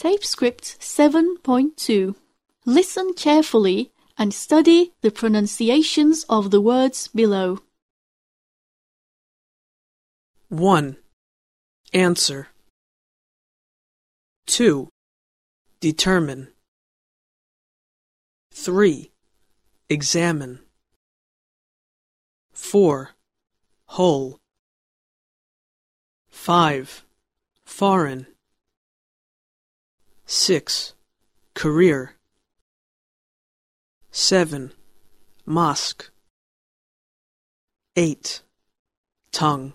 Tape script 7.2. Listen carefully and study the pronunciations of the words below. 1. Answer. 2. Determine. 3. Examine. 4. Whole. 5. Foreign. 6. Career. 7. Mosque. 8. Tongue.